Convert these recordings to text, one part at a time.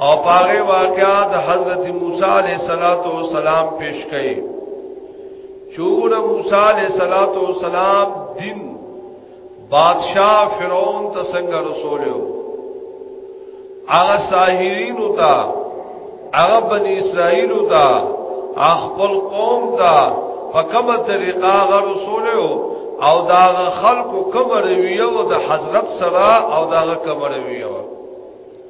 او پاغه واقعات حضرت موسی علیہ الصلات والسلام پیش کړي چور موسی علیہ الصلات والسلام دین بادشاہ فرعون ته څنګه رسول یو هغه ساحرین وتا هغه بنی اسرائیل وتا خپل قوم ته په کومه طریقه هغه رسول یو او دا خلکو کومه رویه او د حضرت سره او دا کومه رویه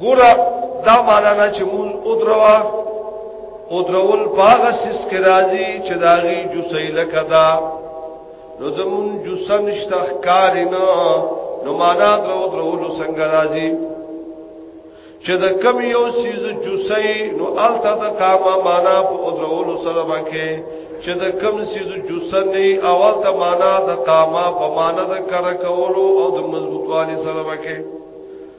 ګوره دا معنا نه چې مون او دروا او درول باغ سس کې راځي چې داغي جو سیل کدا نو زمون جو سنشت ښکار نه نو معنا درو درول څنګه راځي چې د کم یو سیز جو سې نو الته د کاما معنا په او درول سره باکه چې د کم سیز جو سنې اول ته معنا د کاما په معنا د کر کولو او د مضبوطوالي سره باکه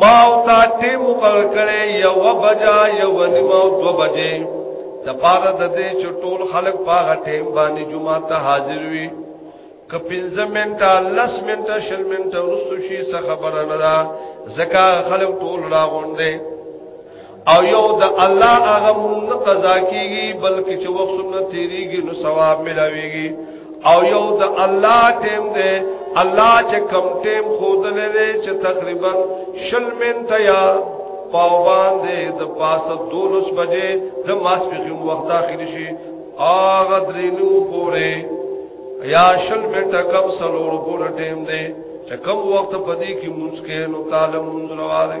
ما او تا ټیم مقرر کړي یو بجا یو نیمه او دو بجې د پاره د دې چې ټول خلک پاغه ټیم باندې جمعه ته حاضر وي ک 15 منټه 10 منټه 20 منټه ورسو شي څه خبره نه ده زکه خلک ټول راغونډي او یو د الله هغه مونږ قضا کیږي بلکې چې وخت سره تیریږي نو ثواب ملاويږي او یو د الله ټیم دی الله چې کم ټیم خود لري چې تقریبا شل منټه یا پاو باندې د پاسه دولس بجې د ماسپخین وخت داخل شي هغه درینو پورې یا شل منټه کم سلور پورې ټیم دی چې کم وخت پدې کې مونږ کې نو تعالی مونږ راوړي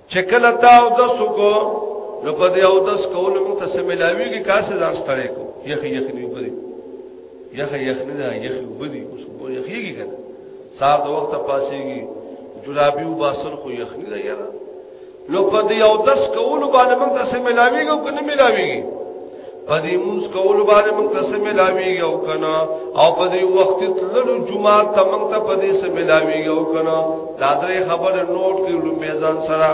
چې کله تا او د سکو نو په دې او د سکو نو موږ ته سملاوي کې کاسه ځان ستړې کو یخ یخ دی په دې یخ یخ نه دا یخ وبدي اوس په یخېږي کنه صاحب د وخت پاسېږي جرابي او باسل خو یخ نه دا یاره لو په دې او د سکو نو باندې موږ ته سملاوي کو کنه ملاويږي پدې موږ کول باندې موږ ته سملاوي یو کنه او پدې وخت تللو جمعه ته موږ ته پدې سملاوي یو کنه دا درې خبر نوٹ کې لومې ځان سره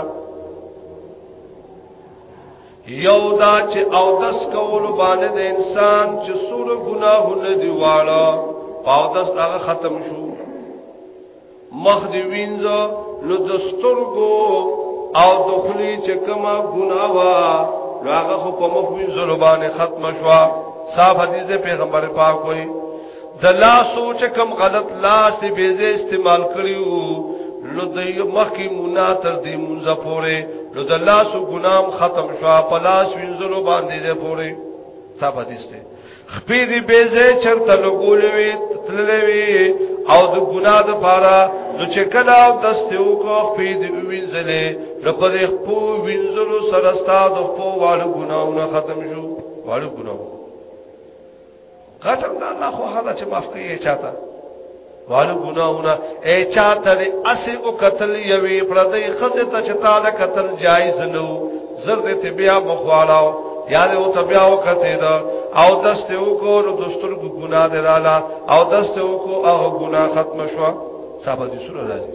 یو دا چې او دس کول باندې د انسان چې سور ګناهونه دی واړه او دس هغه ختم شو مخ دی وینځ نو د سترګو او د خلی چې کما ګنا وا نو هغه خو په مخ وینځ باندې ختم شوا صاحب حدیث دے پیغمبر پاک کوئی د لا سوچ کم غلط لاس دی بیزه استعمال کړیو نو د مخی منا تر دی مونږه پوره نو د لاس ګنام ختم شوا پلاس وینځلو باندې دې پوره صاحب حدیث دے خپې دې بیزه چرته لګولې وي تللې وي او د ګنا د پاره نو چې کله او دسته وکړو خپې دې وینځلې نو په دې خپو وینځلو سره ستا د خپو والو ګناونه ختم شو والو ګناو غټم دا الله خو هدا چې معاف کوي چاته والو ګناهونه اے چاته دې اسې او قتل یوي پردې خزه ته چتا د قتل جایز نو زر دې ته بیا مخوالاو یا دې او ته بیا وکته دا او دسته وکړو نو دستور کو ګناه دې لاله او دسته وکړو او ګناه ختم شو صاحب دې سره راځي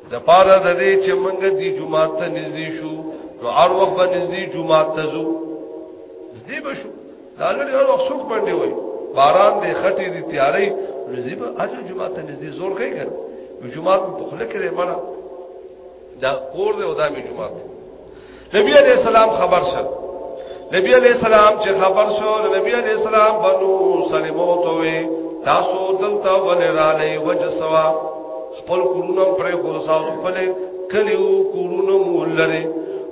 د پاره د دې چې موږ دې جمعه ته نږدې شو نو هر وخت به نږدې جمعه ته ځو زدي بشو دا لري هر وخت څوک باندې وای باران دې خټې دې تیارې نږدې به اجو جمعه ته نږدې زور کوي کنه جمعه په خله کې مړه دا کور دې او دا می جمعه نبی علیہ السلام خبر شد نبی علیہ السلام چې خبر شو نبی علیہ السلام بنو سلمو توي تاسو دلته ولرالې وجه سوا خپل کورونو پر غوساو خپل کلیو کورونو مولره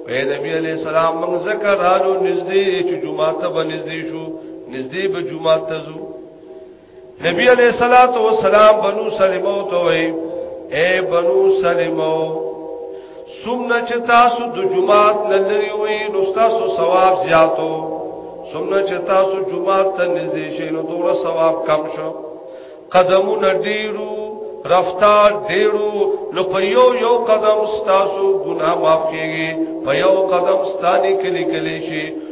اے نبی علیہ السلام موږ ذکر حالو نږدې چې جمعه ته نږدې شو نږدې به جمعه ته زو نبی علیہ الصلوۃ والسلام بنو سلمو ته وی اے بنو سلمو سمنا چې تاسو د جمعات لری وی نو تاسو ثواب زیاتو سمنا چې تاسو جمعات ته نږدې شئ نو دوه ثواب کم شو قدمونه ډیرو رفتار ډیرو نو په یو یو قدم تاسو ګناه معاف کیږي په یو قدم ستانی کلی کلی شي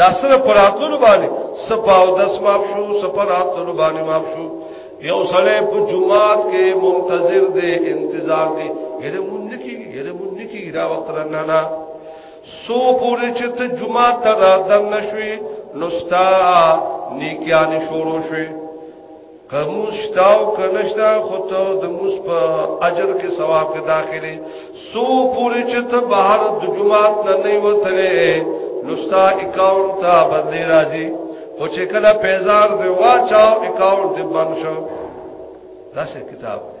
دا سره پراتلو باندې سپاو دس ماف شو سپراتلو باندې ماف شو یو سره په جمعات کې منتظر دی انتظار دی یره مون نکی یره مون نکی دا وخت را نه نه سو پوری چې ته جمعه ته را دن نشوي نو ستا نیکیان شروع شوي کموس شتاو کنشتا خو ته د موس په اجر کې ثواب کې داخلي سو پوری چې ته بهر د جمعات نه نه وتلې لستا اکاونټ ته بدلی راځي خو چې کله پیزار دی واچاو اکاونټ دې بند شو دا څه کتاب دی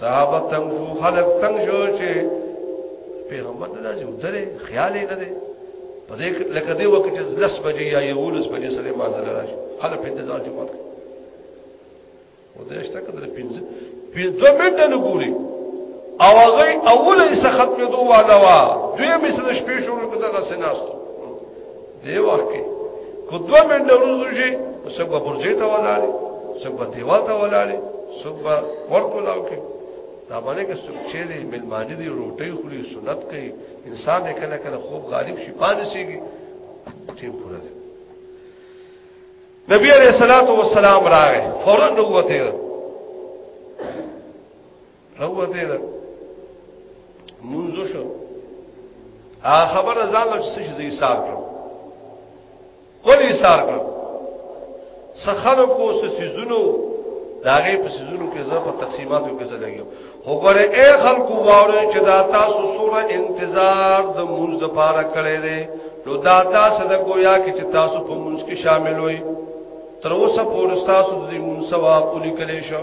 صحابه تنگ شو خلق تنگ شو چې پیغمبر نه راځي ودره خیال یې نه دی په دې لکه دې وخت چې لس بجې یا یولس بجې سره ما زړه راشي خلک په انتظار کې پاتې او دې شته کړل پنځه پنځه دوه منټه نه ګوري او هغه اوله یې ختمې دوه والا وا دوی مې سره شپې شروع کړه دغه سناستو دی وخت کې کو دوه منډه ورځو شي څوک به برځې ته ولاړې څوک به دیوال ته ولاړې څوک به ورکو لاو کې دا باندې کې څوک چې دی ملمانی دی روټي خوري سنت کوي انسان یې کله کله خوب غالب شي پاتې شيږي ټیم پوره دی نبی علیہ الصلوۃ والسلام راغې فورا نوته راوته ده منځ شو هغه خبره ځان له څه شي حساب کړو کول حساب کړو سخنو کو څه سيزونو داغه په سيزونو کې زه په تقسیماتو کې زه لګیو خو ګوره اے خلکو واره چې دا تاسو سره انتظار د منځ لپاره کړی دی نو دا تاسو د گویا کې چې تاسو په منځ کې شامل وئ تر اوسه پورې تاسو د دې منځ ثواب ولي کړی شو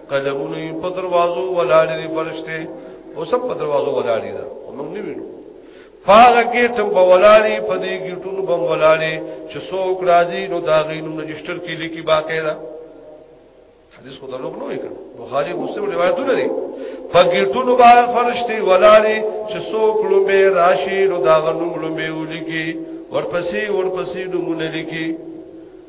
قدمونه په دروازو ولاړې فرشته او سب په دروازو ولاړې ده موږ نه وینو پاغه کې ټم په ولاړې په دې کې ټول بم ولاړې چې څوک راځي نو دا غینو رجستر کې لیکي باقی ده حدیث خدا لوګ نه وکړ بخاری مسلم روایتونه دي په ګټونو باندې فرشتي ولاړې چې څوک لومبه راشي نو دا غنوم لومبه ولګي ورپسې ورپسې دومونه لګي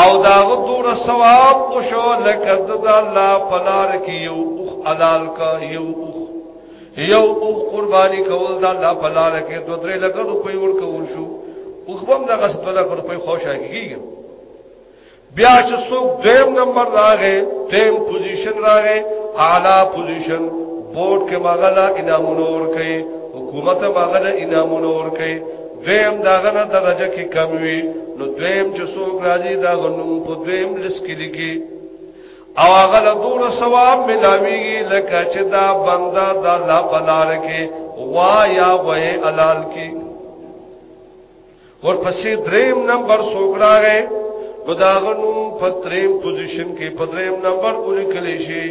او دا غدور ثواب او شو لکه د الله پلار کې یو اوخ حلال کا یو اوخ یو اوخ قرباني کول دا الله پلار کې دوه درې لکه روپۍ ور کول شو اوخ بم دا غس دوه لکه روپۍ خوشا کیږي بیا چې څوک دیم نمبر راغې دیم پوزیشن راغې اعلی پوزیشن بورډ کې مغلا انعام نور کوي حکومت مغلا انعام نور کوي دویم دا غنه درجه کې کم وي نو دویم چې څوک راځي دا غنوم په دویم لس کې لګي او هغه له دور ثواب ملاويږي لکه چې دا بندا د الله په لار کې وا یا وې حلال کې ورپسې دریم نمبر څوک راغی نو دا غنوم په دریم پوزیشن کې په دریم نمبر ولیکل شي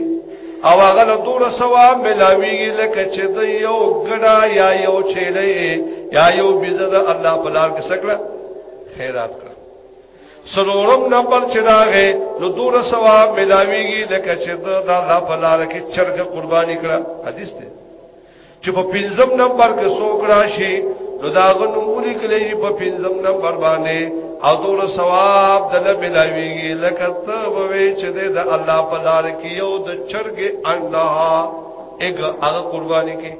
او هغه له دور ثواب ملاویږي لکه چې د یو ګډا یا یو چیلې یا یو بيزه د الله په لار کې سکړه خیرات کړ سلورم نمبر چې راغې نو دور ثواب ملاویږي لکه چې د الله په لار کې چرګ قرباني کړه حدیث دی چې په پنځم نمبر کې څوک راشي نو دا غنوم ولیکلی په پنځم نمبر باندې او دور ثواب د نه ملاویږي لکه ته وې چې د الله په لار کې یو د چرګ انډا اګ هغه قرباني کې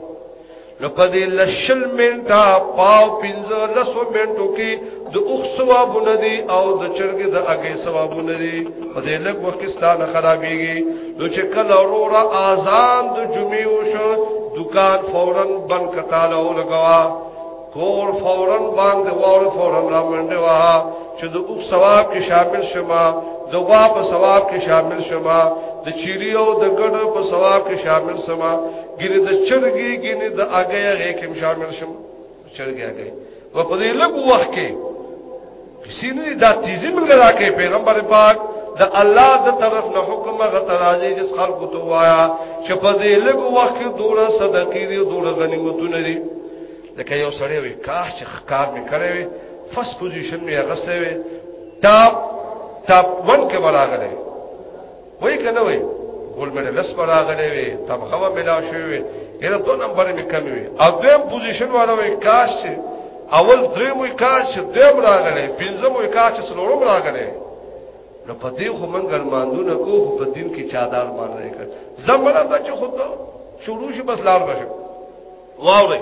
لپاره لشل منټه پاو پنځه لسو منټو کې د اوخ ثوابونه دي او د چرګې د اګې ثوابونه دي په دې لږ وخت کې ستانه خرابېږي نو چې کله وروره اذان د جمعې وشو دکان فورن بند کتاله ولګوا کور فورن باندې وور فورن را منډه وا چې د اوخ ثواب کې شامل شمه د غوا په ثواب کې شامل شمه د چيري او د ګډو په ثواب کې شامل شمه ګینه د چرګي ګینه د اګې هغه کې شامل شمه چرګیا گئی و په دې لږ وخت کې کسی نه دا تیزی موږ راکې پیغمبر پاک د الله د طرف نه حکم غتراځي چې خلکو ته وایا چې په دې لږ وخت کې دوره صدقې دي دوره غنیمتونه دي لکه یو سړی وي کاش چې کار مې کړی وي فرست پوزیشن مې اغسته وي ټاپ ټاپ 1 کې ولاغله وای کنه وای ګول مې لس براغلې وي تبخه و ملاو شوی وي یره دو نمبر مې کم وي او دویم پوزیشن والا وای کاش اول درې مو کاش دیم راغلې پنځه مو کاش څلورم راغلې نو په دې خو مونږ ارمانونه کو خو په دین کې چا دار مان نه کړ زمره ته چې خود شروع شي بس لار بشه واوري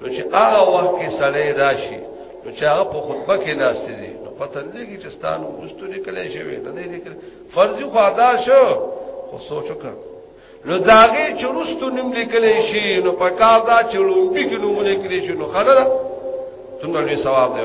نو چې هغه وخت کې سړی راشي نو چې هغه په خطبه کې ناشته دي نو پته لګي چې ستانو مستو لیکل شوی نه دی لیکل فرض خو ادا شو خو سوچ وکړه نو داګه چرستو نیم لیکل شي نو په کار دا چې لومبي کې نوم لیکل شي نو خلک څنګه لوی ثواب دی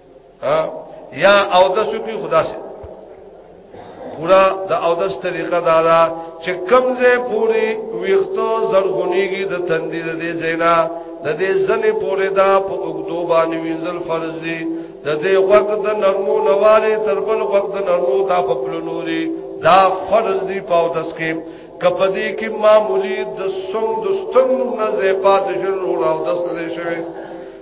یا او د سکی خدا سے پورا د او د طریقه دا دا چې کمزه پوری ویختو زرغونیږي د تندې د دې زینا د دې زنې پورې دا په اوګدو باندې وینځل فرض دي د دې وخت د نرمو نواله تر بل وخت د نرمو دا په پلونوري دا فرض دي په او دس کې کپدې کې معمولی د سم د ستنو نه زیپات شروع او دس نه شوی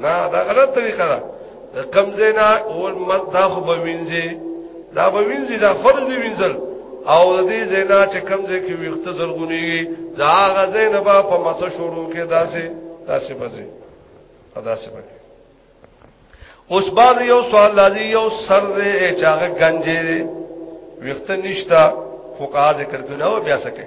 نه دا غلط طریقه ده کمزې نه او دا خو به وینځي دا به وینځي دا فرض وینځل او د دې زینا چې کمزې کې وخت زرغونی دا غزې نه با په مسه شروع کې داسې داسې بځي ادا سي بځي اوس بعد یو سوال لازم یو سر دې چاغه گنجې وخت نشتا فقها ذکر کړو بیا سکے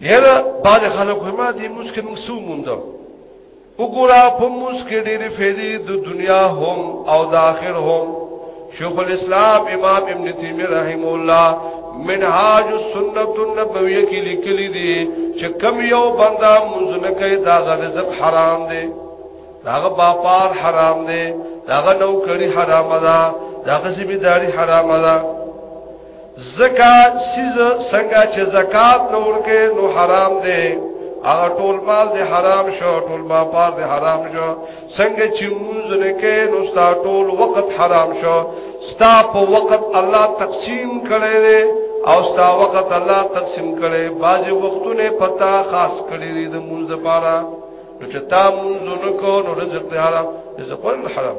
یره بعد خلکو ما دې مسکه موږ سو مونږ وګورا په مسکه ډېرې فېدې د دنیا هم او د آخر هم شیخ الاسلام امام ابن تیمیه رحم الله منهاج السنت النبویہ کې لیکلي دي چې کم یو بندا مونږ نه کوي دا رزق حرام دی داغه باپار حرام دی داغه نوکری حرام ده داغه سیبیداری حرام ده زکا سیز څنګه چې زکات نور کې نو حرام دی هغه ټول مال دی حرام شو ټول باپار دی حرام شو څنګه چې مونږ نه کې نو ستا ټول وخت حرام شو ستا په وخت الله تقسیم کړي دی او ستا وخت الله تقسیم کړي بعضي وختونه پتا خاص کړي دی د مونږ لپاره نو چې تا مونږ نه کو نو رزق دی حرام رزق حرام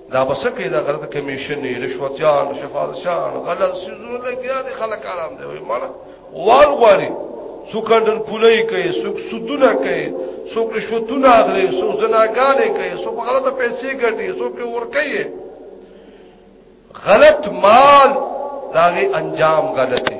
دا بسکه دا غلط کمیشن نه رشوتيان شفاعتيان غلط سيزونه لګیا دي خلک آرام دی وای مړه وال غواړي سو کنټر پولای کوي سو سودونه کوي سو رشوتونه اخلي سو زناګانې کوي سو په غلطه پیسې ګټي سو په ور کوي غلط مال داغه انجام غلطي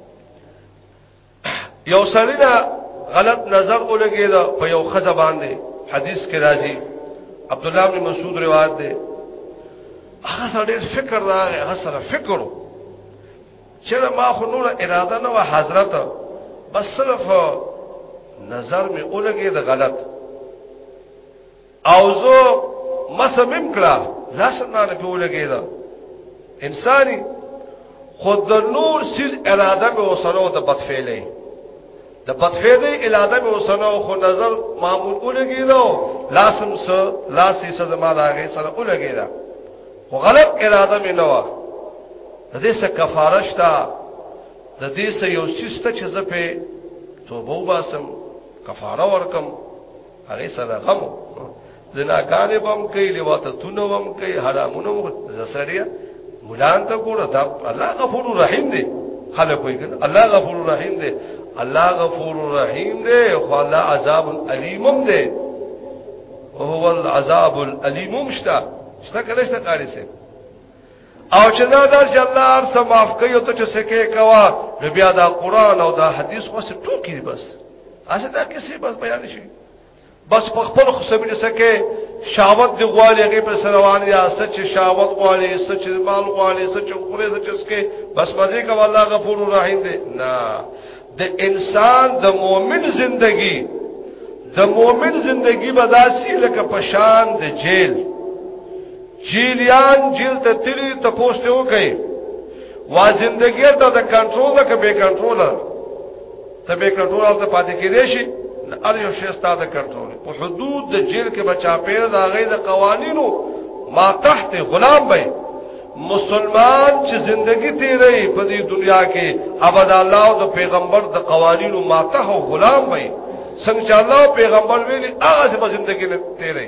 یو سړی دا غلط نظر ولګی دا په یو خزه باندې حدیث کې راځي عبد الله بن مسعود روایت ده هغه سړی فکر راغی هغه سره فکر چې ما خو نور اراده نه و حضرت بس صرف نظر می اولګي د غلط او زو مسمم کړه لاس نه نه پیو لګیدا انساني خود د نور سیز اراده به وسره د بدفعلې د بدفعلې اراده به وسره خو نظر معمول ولګیدا لاسم سره لاسې سره زما لاغې سره ولګیدا خو غلط اراده مې نه و د دې څخه کفاره شته د دې څخه یو سیسته چې زه په توبه وباسم کفاره ورکم هغه سره غو زناګانې بم کوي لواته تونه بم کوي حرامونه زسړیا مولان ته ګوره دا الله غفور رحیم دی خلک وایي کنه الله غفور رحیم دی الله غفور رحیم دی خو الله عذاب الیم دی او هو العذاب الیم مشتا شته کله شته قاری سي او چې دا داسې الله هر څه معاف کوي او ته چې سکه کوا نو بیا دا قران او دا حدیث خو څه ټوکی بس اسه دا کیسه بس بیان شي بس په خپل خو سمې سکه شاوت دی غواړي هغه په سروان یا سچ شاوت غواړي سچ مال غواړي سچ خوري سچ اسکه بس مزه کا والله غفور رحیم دی نه د انسان د مؤمن زندگی د مؤمن زندگی بداسي لکه پشان د جیل جیلیان جیل ته تلی ته پوسټ وکي وا زندګی ته د کنټرول ده که به کنټرول ته به کنټرول او ته پاتې کېدې شي ار یو شی ستاسو د کنټرول په حدود د جیل کې بچا پیر دا غي د قوانینو ما تحت غلام به مسلمان چې زندگی تیرې په دې دنیا کې ابد الله او د پیغمبر د قوانینو ما تحت غلام به څنګه الله پیغمبر ویلي هغه په زندگی نه تیرې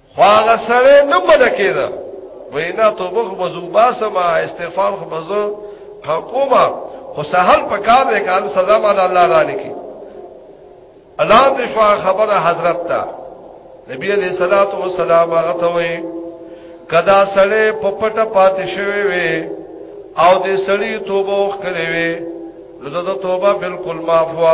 خو هغه سره نه بده کېده وینا توبه خو بزو باسم استغفار خو بزو حکومه خو سهل په کار دی کال سزا مال الله را لکی الله دې شو خبره حضرت ته نبی علیہ الصلوۃ والسلام هغه ته وی کدا سړی په پټه پاتې شوی وي او دې سړی توبه وکړي وي نو دا توبه بالکل معفو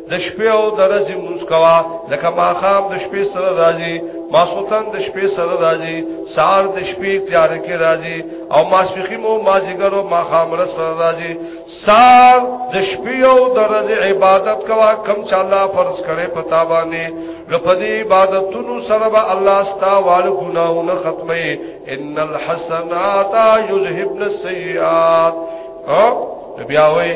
د شپې او د ورځې مونږ کوا لکه ما خام د شپې سره راځي ما سوتن د شپې سره راځي سار د شپې تیار کې راځي او ما سفخي مو ما زګرو ما خام را سره راځي سار د شپې او د ورځې عبادت کوا کم چې الله فرض کړي پتا باندې لپدې عبادتونو سره به الله ستا وال ګناونه ختمي ان الحسنات یذهبن السیئات او بیا وایي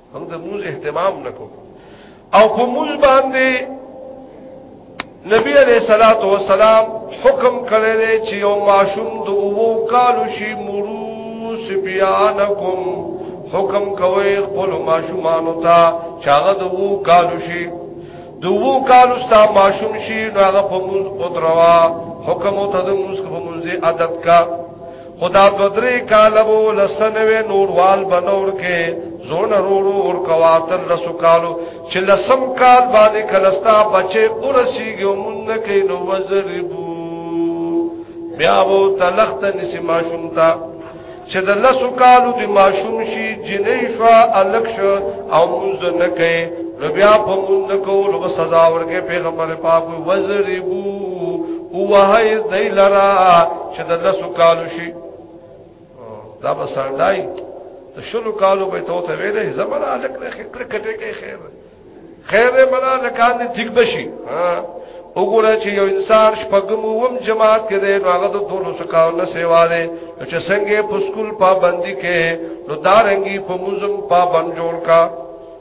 موږ د موز اهتمام نکو او په موز باندې نبی علیہ الصلوۃ والسلام حکم کړی دی چې یو ماشوم د اوو کالو شي مرو سبیانکم حکم کوي خپل ماشومانو ته چې هغه د اوو کالو شي د اوو کالو ستا ماشوم شي نو هغه په موږ قدروا حکم او تدموس په موږ عادت کا خدا دو درې کال وو لسنوي نوروال بنور کې زون رورو ور کواتر لسو کالو چې لسم کال باندې کلستا بچي اورسیږي مونږ کې نو وزربو بیا وو تلخت نسی ماشوم تا چې د لسو کالو دی ماشوم شي جنې شو الک شو او مونږ نه کې نو بیا په مونږ کو لو سزا ورکه پیغمبر پاک وزربو وهي دای لرا چې د لسو کالو شي دا به سړای ته شلو کالو به ته ته ویلې زمرا الک نه خکل کټه کې خیر خیر ملا نه کار دې ټیک بشي ها وګوره چې یو انسان شپږم وم جماعت کې دی نو هغه د دونو سکاو نه سیوا دی چې څنګه په سکول پابندي کې نو دارنګي په موزم پابند جوړ کا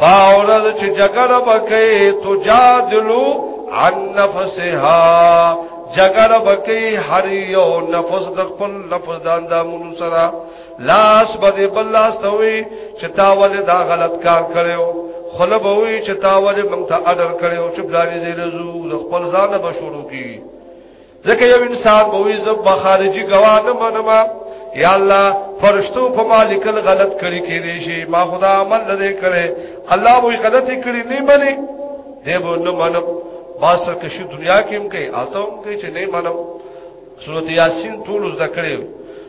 پاورز چې جګړه وکړي تو جادلو عن نفسها جګړه وکړي هر یو نفس د خپل نفس د اندامونو سره لاس باندې بل لاس ته وي چې تا ولې دا غلط کار کړو خلب وي چې تا ولې موږ ته اډر کړو چې بلاري زیرزو د خپل ځان به شروع کیږي ځکه یو انسان به وي زب خارجي گواه نه منم یا الله فرشتو په مالکل غلط کړی کې دي شي ما خدا عمل نه کړي الله وې غلطي کړی نه مني دی به نه منم با سرکشي دنیا کې هم کوي آتم کوي چې نه منم سورۃ یاسین ټول زده کړی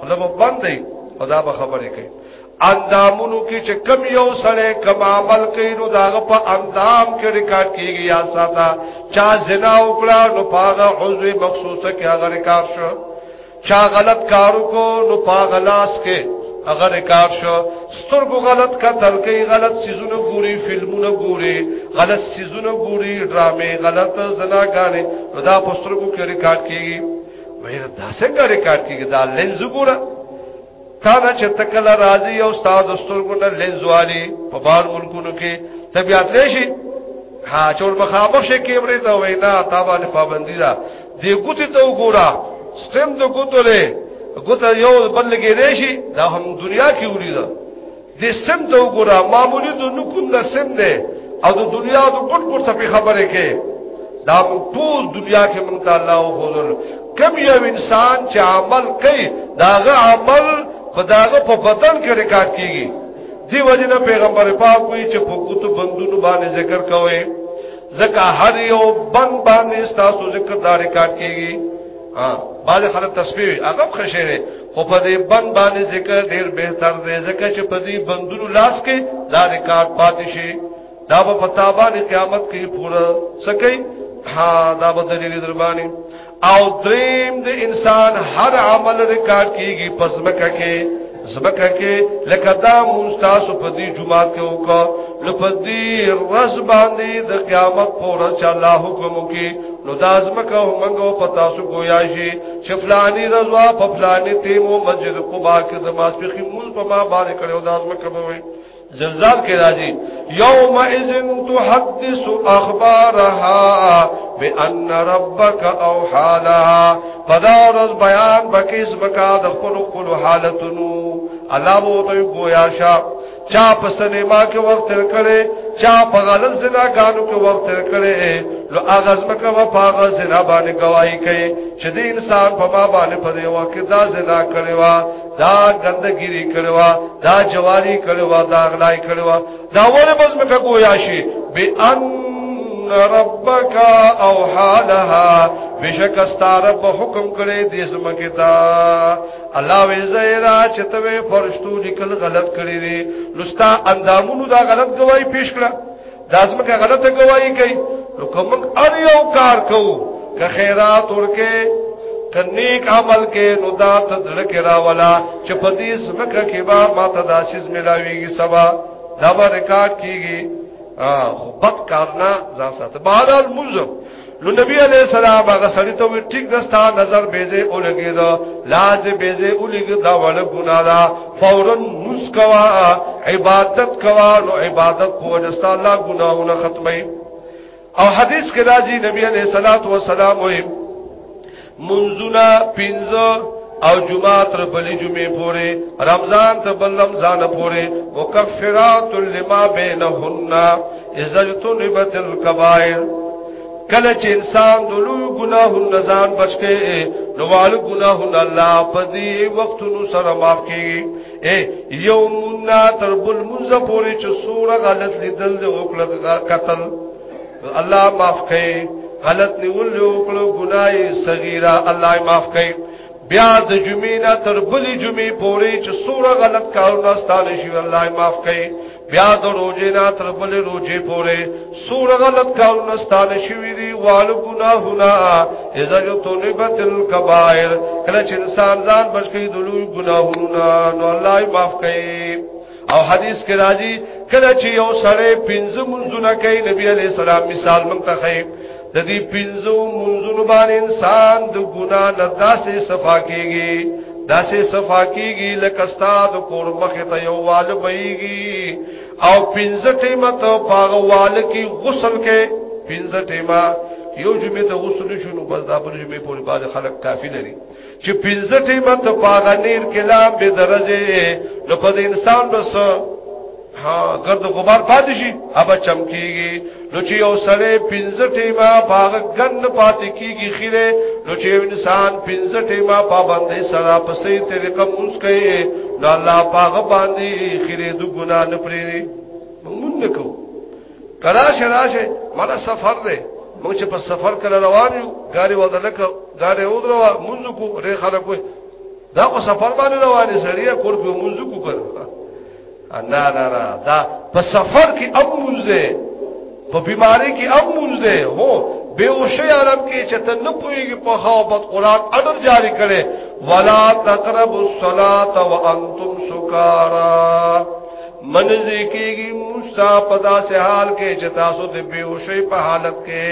خله به بندې او دا به خبرې کوي اندامونو کې چې کم یو سره کم عمل کوي نو داغه په اندام کې ریکارډ کیږي یا ساته چا زنا وکړه نو پاغه عضو مخصوصه کې هغه ریکارډ شو چا غلط کارو کو نو پاغه لاس کې هغه ریکارډ شو سترګو غلط قتل کوي غلط سيزونه ګوري فلمونه ګوري غلط سيزونه ګوري ډرامې غلط زناګانې نو دا په سترګو کې ریکارډ کیږي وایي دا څنګه ریکارډ کیږي دا لنز ګوره تا نه چې تکل راضي او استاد سترګو نه لنز والی په بار ملکونو کې طبيعت لشي ها چور مخامخ شي کیمرې ته وینا تا باندې پابندي ده دی ګوتې ته وګوره سټم د ګوتو له ګوتو یو بل کې راشي دا هم دنیا کې ولیدا د سم ته وګوره معمولی د نکون د سم دی او د دنیا د ګډ ګډ څه خبره کې دا ټول دنیا کې مونږ ته الله وګورل کم یو انسان چې عمل کوي داغه عمل خداغه په بدن کې ریکارډ کیږي دی وجنه پیغمبر پاک وی چې په کوتو بندونو باندې ذکر کوي ځکه هر یو بند باندې تاسو ذکر دا ریکارډ کیږي ها باز خلک تسبیح هغه خشه خو په دې بند باندې ذکر ډیر بهتر دی ځکه چې په دې بندونو لاس کې دا ریکارډ پاتې شي دا په پتابان قیامت کې پورا سکی ها دا به دلیل دربانی او دریم د انسان هر عمل ریکارډ کیږي پس مکه کې زبکه کې لکه دا مستاسو په دې جمعات کې وکړه لپدی رز باندې د قیامت پورا چې الله حکم کوي نو دا زمکه موږ په تاسو گویا شي چې فلانی رضوا په فلانی تیمو مسجد قباء کې د ماسپخین مون په ما باندې کړو د ازمه کوي زلزال کې راځي یوم اذن تحدث اخبارها بان ربک او حالا پدا ورځ بیان بکیس بکا د خپل خپل حالتونو الله وو ته گویا شاه چا په سینما کې وخت تیر کړي چا په غلط زنا ګانو کې وخت تیر کړي نو هغه زمکه و په هغه زنا باندې گواہی کوي چې د انسان په ما باندې په یو کې دا زنا کړي وا دا ګندګيري کړي وا دا جواري کړي وا دا غلای کړي وا دا ور بس مکه گویا شي به ان ربک او حالها بشک استاره په حکم کړي دې زمکه تا الله وی زیرا چې ته فرشتو لیکل غلط کړی دی نو ستا اندامونو دا غلط گواہی پیش کړه دا زمکه غلطه گواہی کوي نو کوم ار یو کار کو که خیرات ورکه کنیک عمل کې نو دا تدړه کې راولا چې په دې زمکه کې با ما ته داسیز ملاويږي سبا دا به ریکارډ کیږي خو بد کارنا ځا سات بهرال مزم نو نبی علیہ السلام هغه سړی ته وی ټیک دستا نظر بیزه اولګی دا لاز بیزه اولګی دا ول ګنا دا فورا مسکوا عبادت کوا نو عبادت کو دستا الله ګناونه ختمه او حدیث کې راځي نبی علیہ الصلوۃ والسلام وی منزونه پنځه او جمعه تر بلې جمعې پورې رمضان تر بل رمضان پورې مکفرات لما بینهن اذا جنبت الكبائر کله چې انسان د لوی ګناهونو نزان بچکه نو وال ګناهونو الله په دې وختونو سره معاف کړي اے یومنا تر بل منځ پورې چې سوره غلط لیدل او کړه قتل الله معاف کړي غلط نیول یو کړو ګناي صغیره الله معاف کړي بیا د جمعې نه تر بلې جمعې پورې چې سوره غلط کارونه ستانه شي الله معاف کړي بیا د روزې نه تر بلې روزې پورې سوره غلط کارونه ستانه شي دي وال ګناهونه اذا جو تنبت الکبائر کله چې انسان ځان بچی د لوی ګناهونو نه نو الله معاف کړي او حدیث کې راځي کله چې یو سړی پنځه منځونه کوي نبی علی السلام مثال مونږ ته خي د دې پنځو منځونو باندې انسان د ګنا نه داسې صفا کیږي داسې صفا کیږي لکه استاد کور مخه ته یو وال بېږي او پنځه ټیمه ته پاغه وال کې غسل کې پنځه ټیمه یو جمعه ته غسل شنو بس دا پر جمعه پورې بعد خلک کافی لري چې پنځه ټیمه ته پاغه نیر کلام به درجه نو په انسان بس ها ګرد غبار پاتې شي ابا چمکیږي نو چې یو سړی پنځه ټیمه پاغه ګند پاتې کیږي خیره نو چې انسان پنځه ټیمه پابندې سره په صحیح طریقه مونږ کوي نو الله پاغه باندې خیره د ګنا نه پرې مونږ نه کوو راشه راشه مالا سفر دی مونږ چې په سفر کله روان یو غاړي ودا لک غاړي او دروا مونږ کو ری خلک دا کو سفر باندې روان دي سړیا کور په مونږ کو کړ نه نه نه دا په سفر کې ام مونږ په بیماری کې ام مونږ هو بے اوشی عرب کې چې ته نه پويږي په خابت قران اډر جاری کړي ولا تقربوا الصلاه وانتم سکارا منځي کېږي موسی په داسې حال کې چې تاسو د بیهوشي په حالت کې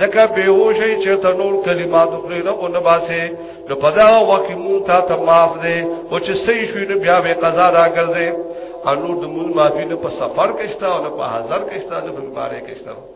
ځکه بیهوشي چې ته نور کلمات خپل نه اون باسه نو په دا وخت مو ته ته معاف دي او چې صحیح شوی نو بیا به قضا راګرځي انور د مون معافي نه په سفر کې شته او نه په حاضر کې شته نه په باره کې شته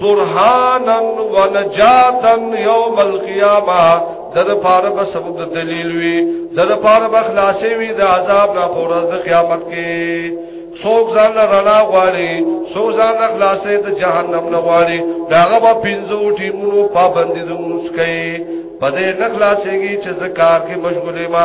برهانا ونجاتا یوم القیامه در پاره به سبب د دلیل وی در پاره به خلاصې وی د عذاب را پورز د قیامت کې سوک ځان له رڼا غواړي سوک ځان له خلاصې د جهنم نه غواړي داغه په پینځو ټیمونو پابندې د موږ کوي پدې نه خلاصېږي چې زکار کې مشغولې ما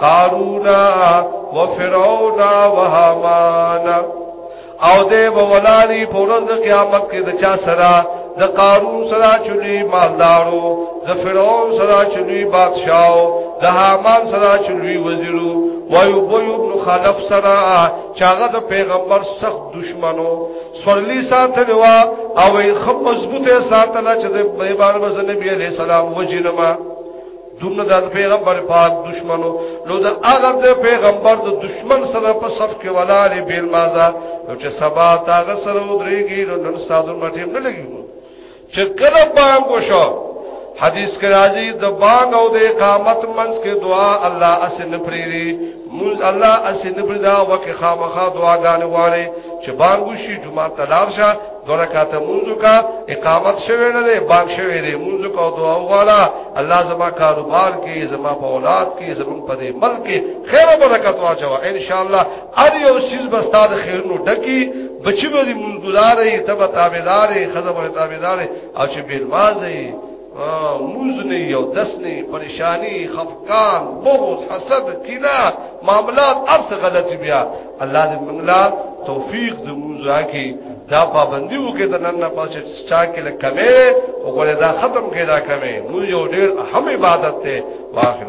قارون و فرعون و هامان او دې بولالي په ورځ د قیامت کې د چا سره د قارون سره چلی مالدارو د فرعون سره چلی بادشاہو د هامان سره چلی وزیرو وایو بویو ابن خلف سره چاغه د پیغمبر سخت دشمنو سورلی ساتل وا او خپ مضبوطه ساتل چې د بیبار وزن نبی علیہ السلام وجنما دومره د پیغمبر پاک دشمنو نو د هغه د پیغمبر د دشمن سره په صف کې ولاله بیل مازه نو چې سبا تاغه سره ودرېږي نو نن ساده مټې نه لګي چې کله بانګ وشو حدیث کې راځي د بانګ او د اقامت منځ کې دعا الله اسن پریری مونږ الله اسن پردا وکه خامخا دعاګانې واړي چې بانګ وشي جمعه تلار شه دو رکعات منځو کا اقامت شوه نه دی باغ شوه دی منځو کا دعا والا الله زما کاروبار کې زما په اولاد کې زما په دې ملک کې خیر او برکت واچو ان شاء الله ار یو چیز به ستاسو خیرونو ډکی بچی به منګولارې تبه تابعدارې خزه به تابعدارې او چې بیرمازې موزنی یو دسنی پریشانی خفقان بغض حسد کینا معاملات ارس غلطی بیا الله دې منګلا توفیق دې موږ راکې دا پابندی وکړي د نن نه پس چا کې لکمه او ګوره دا ختم کې دا کمه موږ یو ډېر اهم عبادت ته واخر